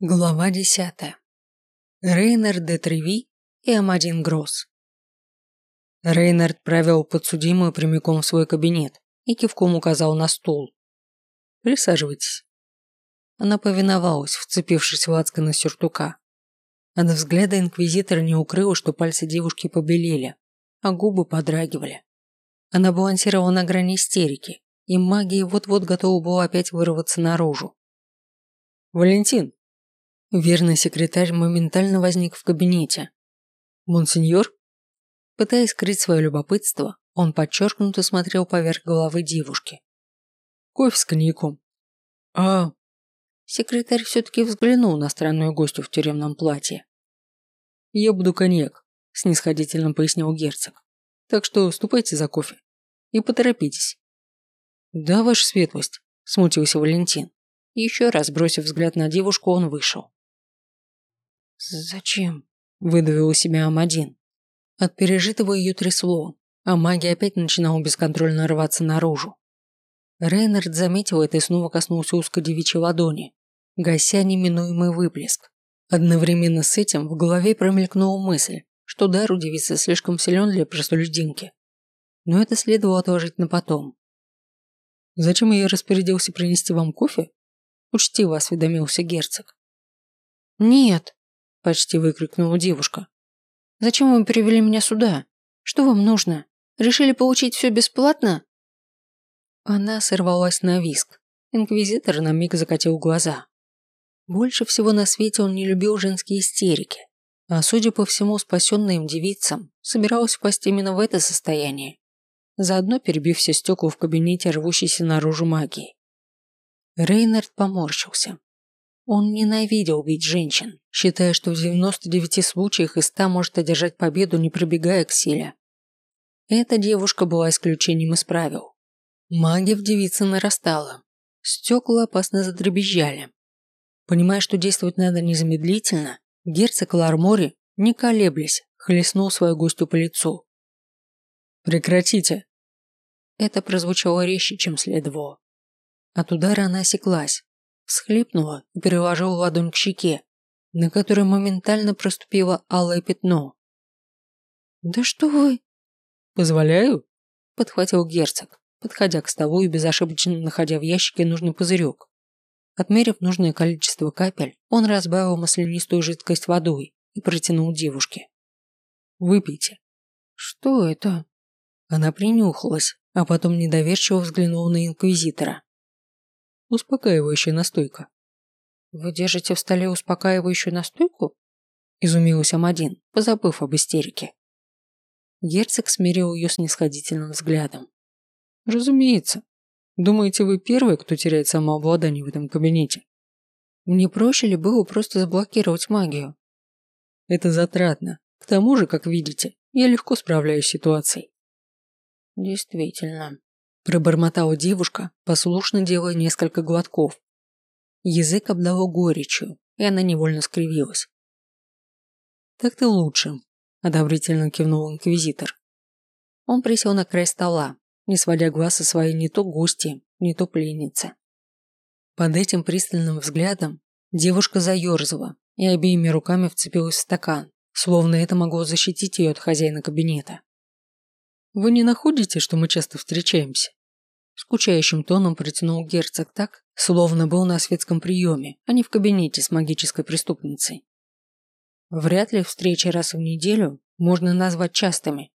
Глава десятая. Рейнард де Треви и Амадин Гросс. Рейнард провел подсудимую прямиком в свой кабинет и кивком указал на стул. «Присаживайтесь». Она повиновалась, вцепившись в лацканы сюртука. От взгляда инквизитора не укрыло, что пальцы девушки побелели, а губы подрагивали. Она балансировала на грани истерики, и магия вот-вот готова была опять вырваться наружу. «Валентин!» Верный секретарь моментально возник в кабинете. «Монсеньор?» Пытаясь скрыть свое любопытство, он подчеркнуто смотрел поверх головы девушки. «Кофе с коньяком». «А...» Секретарь все-таки взглянул на странную гостью в тюремном платье. «Я буду коньяк», – снисходительно пояснил герцог. «Так что ступайте за кофе. И поторопитесь». «Да, ваша светлость», – смутился Валентин. Еще раз бросив взгляд на девушку, он вышел. «Зачем?» – выдавил у себя Амадин. От пережитого ее трясло, а магия опять начинала бесконтрольно рваться наружу. Рейнард заметил это и снова коснулся узкой девичьей ладони, гася неминуемый выплеск. Одновременно с этим в голове промелькнула мысль, что дар у девицы слишком силен для простолюдинки. Но это следовало отложить на потом. «Зачем я распорядился принести вам кофе?» – учтиво осведомился герцог. «Нет», Почти выкрикнула девушка. «Зачем вы привели меня сюда? Что вам нужно? Решили получить все бесплатно?» Она сорвалась на виск. Инквизитор на миг закатил глаза. Больше всего на свете он не любил женские истерики. А судя по всему, спасенная им девицам собиралась впасть именно в это состояние, заодно перебив все стекла в кабинете рвущейся наружу магии. Рейнард поморщился. Он ненавидел бить женщин, считая, что в 99 случаях из 100 может одержать победу, не пробегая к силе. Эта девушка была исключением из правил. Магия в девице нарастала. Стекла опасно задребезжали. Понимая, что действовать надо незамедлительно, герцог Лармори, не колеблясь, хлестнул свою гостью по лицу. «Прекратите!» Это прозвучало резче, чем следовало. От удара она осеклась, всхлипнула и приложила ладонь к щеке, на которой моментально проступило алое пятно. «Да что вы...» «Позволяю?» – подхватил герцог, подходя к столу и безошибочно находя в ящике нужный пузырек. Отмерив нужное количество капель, он разбавил маслянистую жидкость водой и протянул девушке. «Выпейте». «Что это?» Она принюхалась, а потом недоверчиво взглянула на инквизитора. Успокаивающая настойка. Вы держите в столе успокаивающую настойку? Изумилась Амадин, позабыв об истерике. Герцог смирил ее снисходительным взглядом. Разумеется. Думаете, вы первый, кто теряет самообладание в этом кабинете? Мне проще ли было просто заблокировать магию? Это затратно. К тому же, как видите, я легко справляюсь с ситуацией. Действительно, Пробормотала девушка, послушно делая несколько глотков. Язык обдало горечью, и она невольно скривилась. «Так-то лучше», – одобрительно кивнул инквизитор. Он присел на край стола, не сводя глаз со своей не то гости, не то пленницы. Под этим пристальным взглядом девушка заерзала и обеими руками вцепилась в стакан, словно это могло защитить ее от хозяина кабинета. «Вы не находите, что мы часто встречаемся?» Скучающим тоном протянул герцог так, словно был на светском приеме, а не в кабинете с магической преступницей. Вряд ли встречи раз в неделю можно назвать частыми,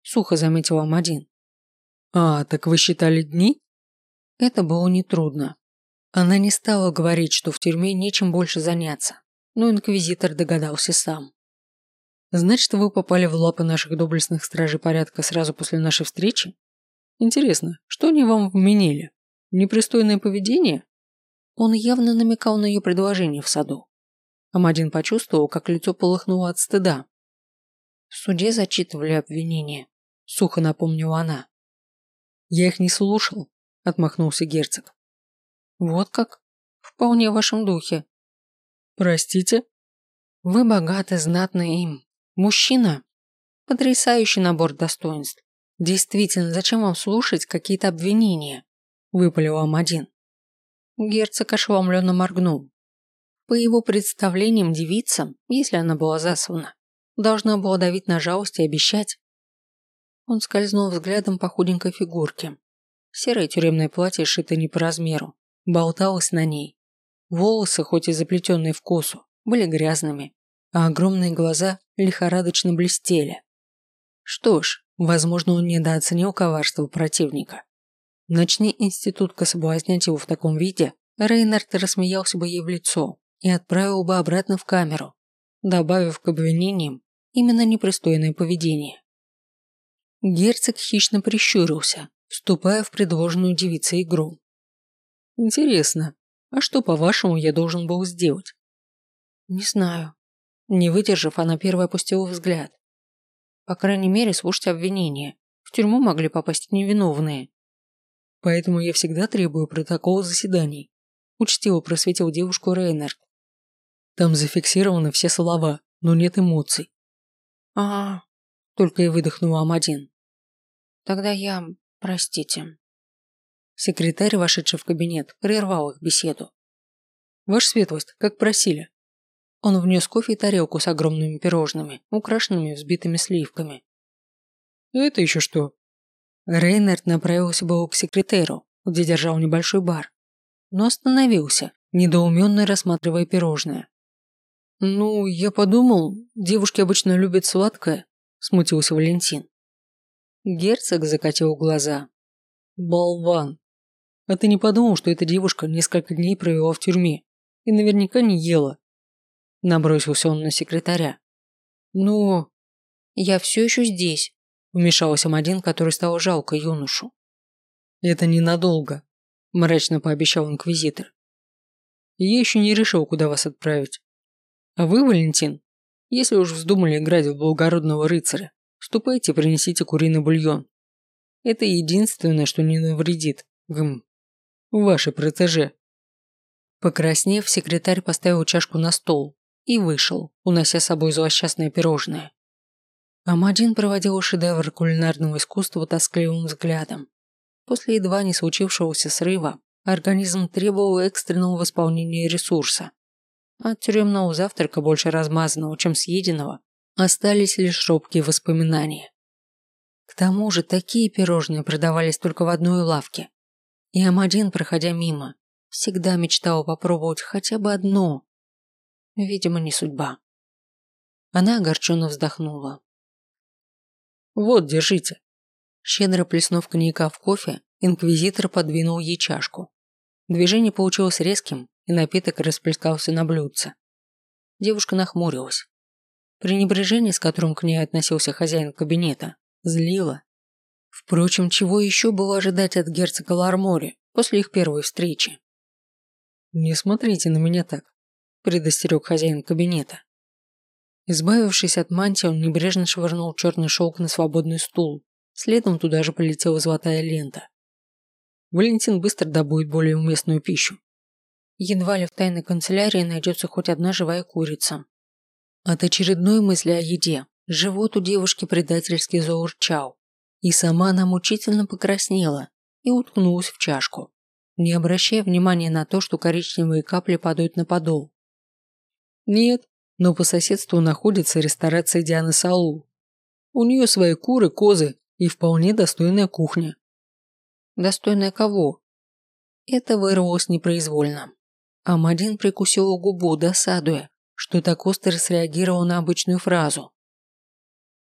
сухо заметил Амадин. А, так вы считали дни? Это было нетрудно. Она не стала говорить, что в тюрьме нечем больше заняться, но инквизитор догадался сам. Значит, вы попали в лапы наших доблестных стражей порядка сразу после нашей встречи? Интересно, что они вам вменили? Непристойное поведение? Он явно намекал на ее предложение в саду. Амадин почувствовал, как лицо полыхнуло от стыда. В суде зачитывали обвинения. Сухо напомнила она. Я их не слушал, отмахнулся герцог. Вот как? Вполне в вашем духе. Простите? Вы богаты, знатны им. Мужчина. Потрясающий набор достоинств. «Действительно, зачем вам слушать какие-то обвинения?» – выпалил Амадин. Герцог ошеломленно моргнул. По его представлениям девица, если она была заслана, должна была давить на жалость и обещать. Он скользнул взглядом по худенькой фигурке. Серое тюремное платье, шито не по размеру, болталось на ней. Волосы, хоть и заплетенные в косу, были грязными, а огромные глаза лихорадочно блестели. Что ж, возможно, он недооценил коварство противника. Начни институтка соблазнять его в таком виде, Рейнард рассмеялся бы ей в лицо и отправил бы обратно в камеру, добавив к обвинениям именно непристойное поведение. Герцог хищно прищурился, вступая в предложенную девицей игру. «Интересно, а что, по-вашему, я должен был сделать?» «Не знаю». Не выдержав, она первой опустила взгляд. По крайней мере, слушать обвинения. В тюрьму могли попасть невиновные. Поэтому я всегда требую протокола заседаний. Учтиво просветил девушку Рейнард. Там зафиксированы все слова, но нет эмоций. А, только и выдохнула Амадин. Тогда я... простите. Секретарь, вошедший в кабинет, прервал их беседу. Ваша светлость, как просили. Он внес кофе и тарелку с огромными пирожными, украшенными взбитыми сливками. Это еще что? Рейнард направился было к секретеру, где держал небольшой бар, но остановился, недоуменно рассматривая пирожное. «Ну, я подумал, девушки обычно любят сладкое», – смутился Валентин. Герцог закатил глаза. «Болван! А ты не подумал, что эта девушка несколько дней провела в тюрьме и наверняка не ела?» Набросился он на секретаря. «Ну, я все еще здесь», – вмешался Мадин, который стал жалко юношу. «Это ненадолго», – мрачно пообещал инквизитор. «Я еще не решил, куда вас отправить. А вы, Валентин, если уж вздумали играть в благородного рыцаря, ступайте принесите куриный бульон. Это единственное, что не навредит. Гм. Ваши протеже. Покраснев, секретарь поставил чашку на стол и вышел, унося с собой злосчастное пирожное. Амадин проводил шедевр кулинарного искусства тоскливым взглядом. После едва не случившегося срыва организм требовал экстренного восполнения ресурса. От тюремного завтрака, больше размазанного, чем съеденного, остались лишь робкие воспоминания. К тому же такие пирожные продавались только в одной лавке. И Амадин, проходя мимо, всегда мечтал попробовать хотя бы одно. Видимо, не судьба. Она огорченно вздохнула. «Вот, держите». Щедро плеснув коньяка в кофе, инквизитор подвинул ей чашку. Движение получилось резким, и напиток расплескался на блюдце. Девушка нахмурилась. Пренебрежение, с которым к ней относился хозяин кабинета, злило. Впрочем, чего еще было ожидать от герцога Лармори после их первой встречи? «Не смотрите на меня так», – предостерег хозяин кабинета. Избавившись от мантии, он небрежно швырнул черный шелк на свободный стул. Следом туда же полетела золотая лента. Валентин быстро добудет более уместную пищу. Едва ли в тайной канцелярии найдется хоть одна живая курица. От очередной мысли о еде живот у девушки предательски заурчал, и сама она мучительно покраснела и уткнулась в чашку, не обращая внимания на то, что коричневые капли падают на подол. Нет, но по соседству находится ресторация Дианы Салу. У нее свои куры, козы и вполне достойная кухня. Достойная кого? Это вырвалось непроизвольно. Амадин прикусил губу, досадуя, что так остро среагировал на обычную фразу.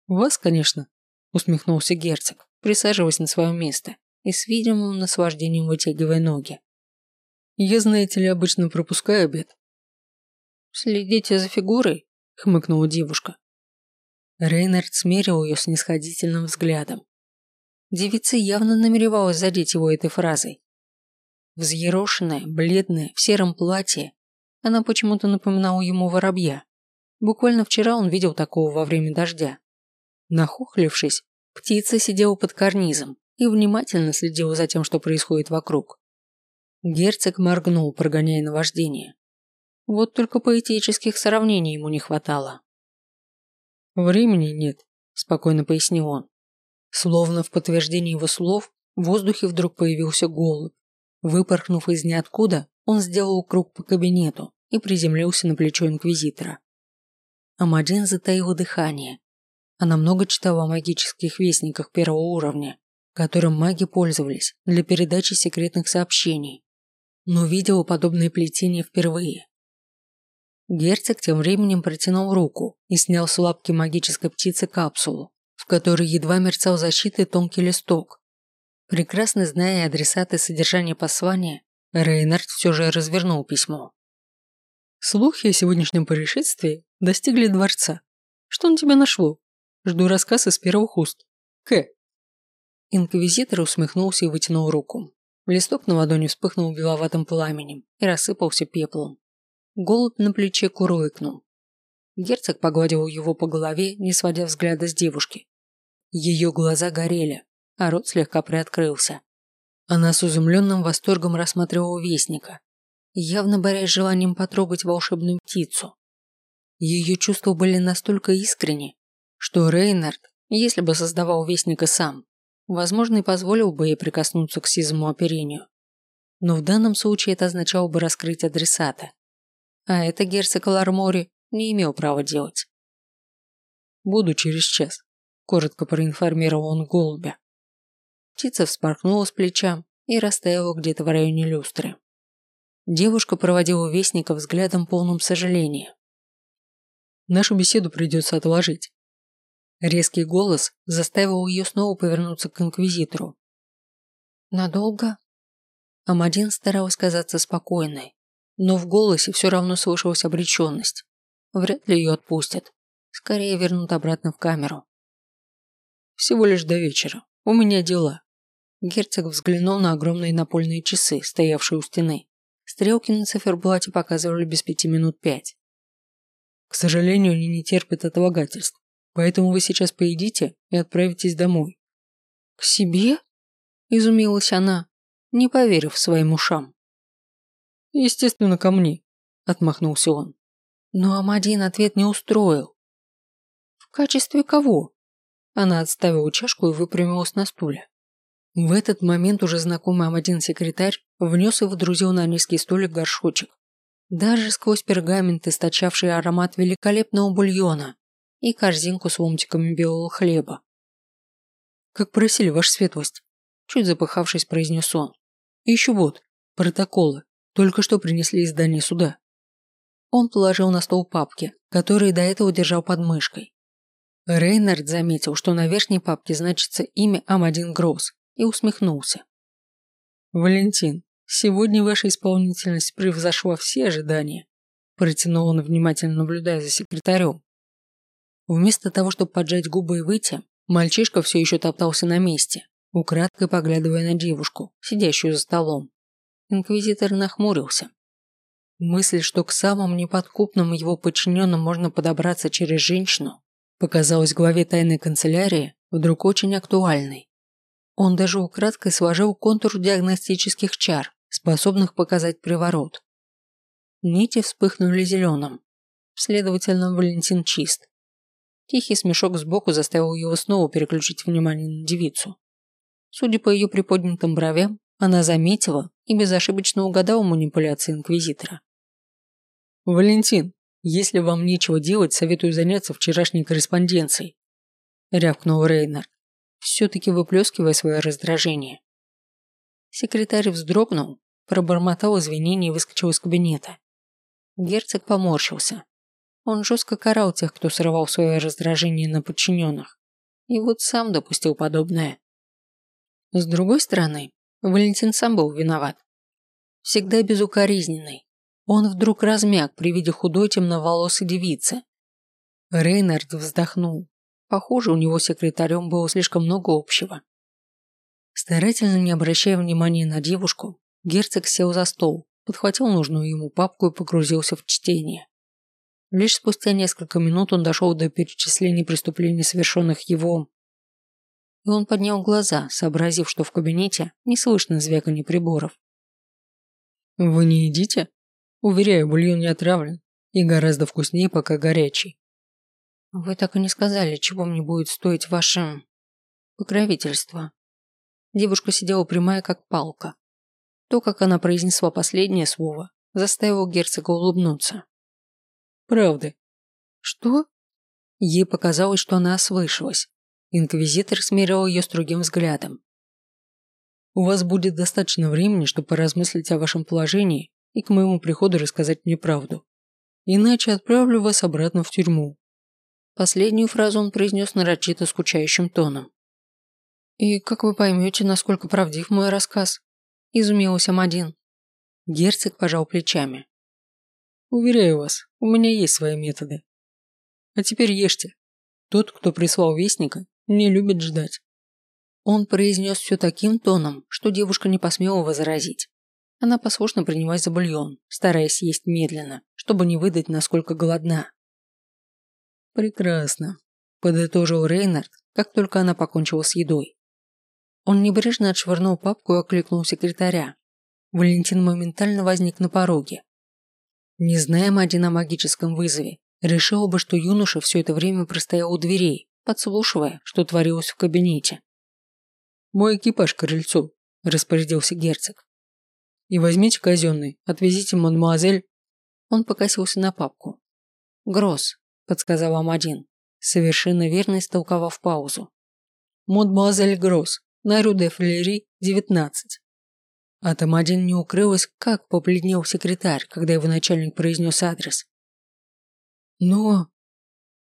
«Вас, конечно», – усмехнулся герцог, присаживаясь на свое место и с видимым наслаждением вытягивая ноги. «Я, знаете ли, обычно пропускаю обед». «Следите за фигурой», – хмыкнула девушка. Рейнард смерил ее снисходительным взглядом. Девица явно намеревалась задеть его этой фразой, Взъерошенная, бледная, в сером платье, она почему-то напоминала ему воробья. Буквально вчера он видел такого во время дождя. Нахохлившись, птица сидела под карнизом и внимательно следила за тем, что происходит вокруг. Герцог моргнул, прогоняя наваждение. Вот только поэтических сравнений ему не хватало. «Времени нет», – спокойно пояснил он. Словно в подтверждение его слов, в воздухе вдруг появился голубь. Выпорхнув из ниоткуда, он сделал круг по кабинету и приземлился на плечо инквизитора. Амадин затаила дыхание. Она много читала о магических вестниках первого уровня, которым маги пользовались для передачи секретных сообщений, но видела подобное плетение впервые. Герцог тем временем протянул руку и снял с лапки магической птицы капсулу, в которой едва мерцал защитой тонкий листок. Прекрасно зная адресаты содержания послания, Рейнард все же развернул письмо. Слухи о сегодняшнем происшествии достигли дворца. Что на тебя нашло? Жду рассказ из первых уст. К. Инквизитор усмехнулся и вытянул руку. Листок на ладони вспыхнул беловатым пламенем и рассыпался пеплом. Голубь на плече курлыкнул. Герцог погладил его по голове, не сводя взгляда с девушки. Ее глаза горели, а рот слегка приоткрылся. Она с изумленным восторгом рассматривала вестника, явно борясь с желанием потрогать волшебную птицу. Ее чувства были настолько искренни, что Рейнард, если бы создавал вестника сам, возможно, и позволил бы ей прикоснуться к сизому оперению. Но в данном случае это означало бы раскрыть адресата. А это герцог Лармори не имел права делать. «Буду через час», – коротко проинформировал он голубя. Птица вспорхнула с плеча и растаяла где-то в районе люстры. Девушка проводила вестника взглядом полным сожаления. «Нашу беседу придется отложить». Резкий голос заставил ее снова повернуться к инквизитору. «Надолго?» Амадин старалась казаться спокойной, но в голосе все равно слышалась обреченность. Вряд ли ее отпустят. Скорее вернут обратно в камеру. «Всего лишь до вечера. У меня дела». Герцог взглянул на огромные напольные часы, стоявшие у стены. Стрелки на циферблате показывали без пяти минут пять. К сожалению, они не терпят отлагательств, поэтому вы сейчас поедите и отправитесь домой. К себе? Изумилась она, не поверив своим ушам. Естественно, ко мне, отмахнулся он. Но Амадин ответ не устроил. В качестве кого? Она отставила чашку и выпрямилась на стуле. В этот момент уже знакомый Амадин секретарь внес и водрузил на низкий столик горшочек. Даже сквозь пергамент, источавший аромат великолепного бульона и корзинку с ломтиками белого хлеба. «Как просили, ваша светлость», – чуть запыхавшись, произнес он. «И еще вот, протоколы. Только что принесли из здания суда». Он положил на стол папки, которые до этого держал под мышкой. Рейнард заметил, что на верхней папке значится имя Амадин Гросс, и усмехнулся. «Валентин, сегодня ваша исполнительность превзошла все ожидания», протянул он, внимательно наблюдая за секретарем. Вместо того, чтобы поджать губы и выйти, мальчишка все еще топтался на месте, украдкой поглядывая на девушку, сидящую за столом. Инквизитор нахмурился. Мысль, что к самым неподкупным его подчиненным можно подобраться через женщину, показалась главе тайной канцелярии вдруг очень актуальной. Он даже украдкой сложил контур диагностических чар, способных показать приворот. Нити вспыхнули зеленым. Следовательно, Валентин чист. Тихий смешок сбоку заставил его снова переключить внимание на девицу. Судя по ее приподнятым бровям, она заметила и безошибочно угадала манипуляции Инквизитора. «Валентин, если вам нечего делать, советую заняться вчерашней корреспонденцией», – рявкнул Рейнер все-таки выплескивая свое раздражение. Секретарь вздрогнул, пробормотал извинения и выскочил из кабинета. Герцог поморщился. Он жестко карал тех, кто срывал свое раздражение на подчиненных. И вот сам допустил подобное. С другой стороны, Валентин сам был виноват. Всегда безукоризненный. Он вдруг размяк при виде худой темноволосой девицы. Рейнард вздохнул. Похоже, у него с секретарем было слишком много общего. Старательно не обращая внимания на девушку, герцог сел за стол, подхватил нужную ему папку и погрузился в чтение. Лишь спустя несколько минут он дошел до перечисления преступлений, совершенных его. И он поднял глаза, сообразив, что в кабинете не слышно звяканья приборов. «Вы не едите?» «Уверяю, бульон не отравлен и гораздо вкуснее, пока горячий. Вы так и не сказали, чего мне будет стоить ваше покровительство. Девушка сидела прямая, как палка. То, как она произнесла последнее слово, заставил герцога улыбнуться. Правда. Что? Ей показалось, что она ослышалась. Инквизитор смирил ее строгим взглядом. У вас будет достаточно времени, чтобы поразмыслить о вашем положении и к моему приходу рассказать мне правду. Иначе отправлю вас обратно в тюрьму. Последнюю фразу он произнес нарочито скучающим тоном. «И как вы поймете, насколько правдив мой рассказ?» – изумился Амадин. Герцог пожал плечами. «Уверяю вас, у меня есть свои методы. А теперь ешьте. Тот, кто прислал вестника, не любит ждать». Он произнес все таким тоном, что девушка не посмела возразить. Она послушно принялась за бульон, стараясь есть медленно, чтобы не выдать, насколько голодна. «Прекрасно», – подытожил Рейнард, как только она покончила с едой. Он небрежно отшвырнул папку и окликнул секретаря. Валентин моментально возник на пороге. Не зная Мадина о магическом вызове, решил бы, что юноша все это время простоял у дверей, подслушивая, что творилось в кабинете. «Мой экипаж к крыльцу», – распорядился герцог. «И возьмите казенный, отвезите мадемуазель». Он покосился на папку. «Гросс», – подсказал Амадин, совершенно верно истолковав паузу. «Мадемуазель Гросс, на Рю де Флери, 19. А там один не укрылась, как побледнел секретарь, когда его начальник произнес адрес. Но...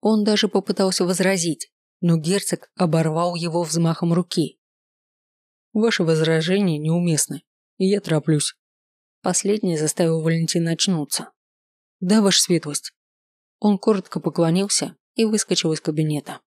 Он даже попытался возразить, но герцог оборвал его взмахом руки. «Ваши возражения неуместны, и я тороплюсь». Последний заставил Валентина очнуться. «Да, ваша светлость». Он коротко поклонился и выскочил из кабинета.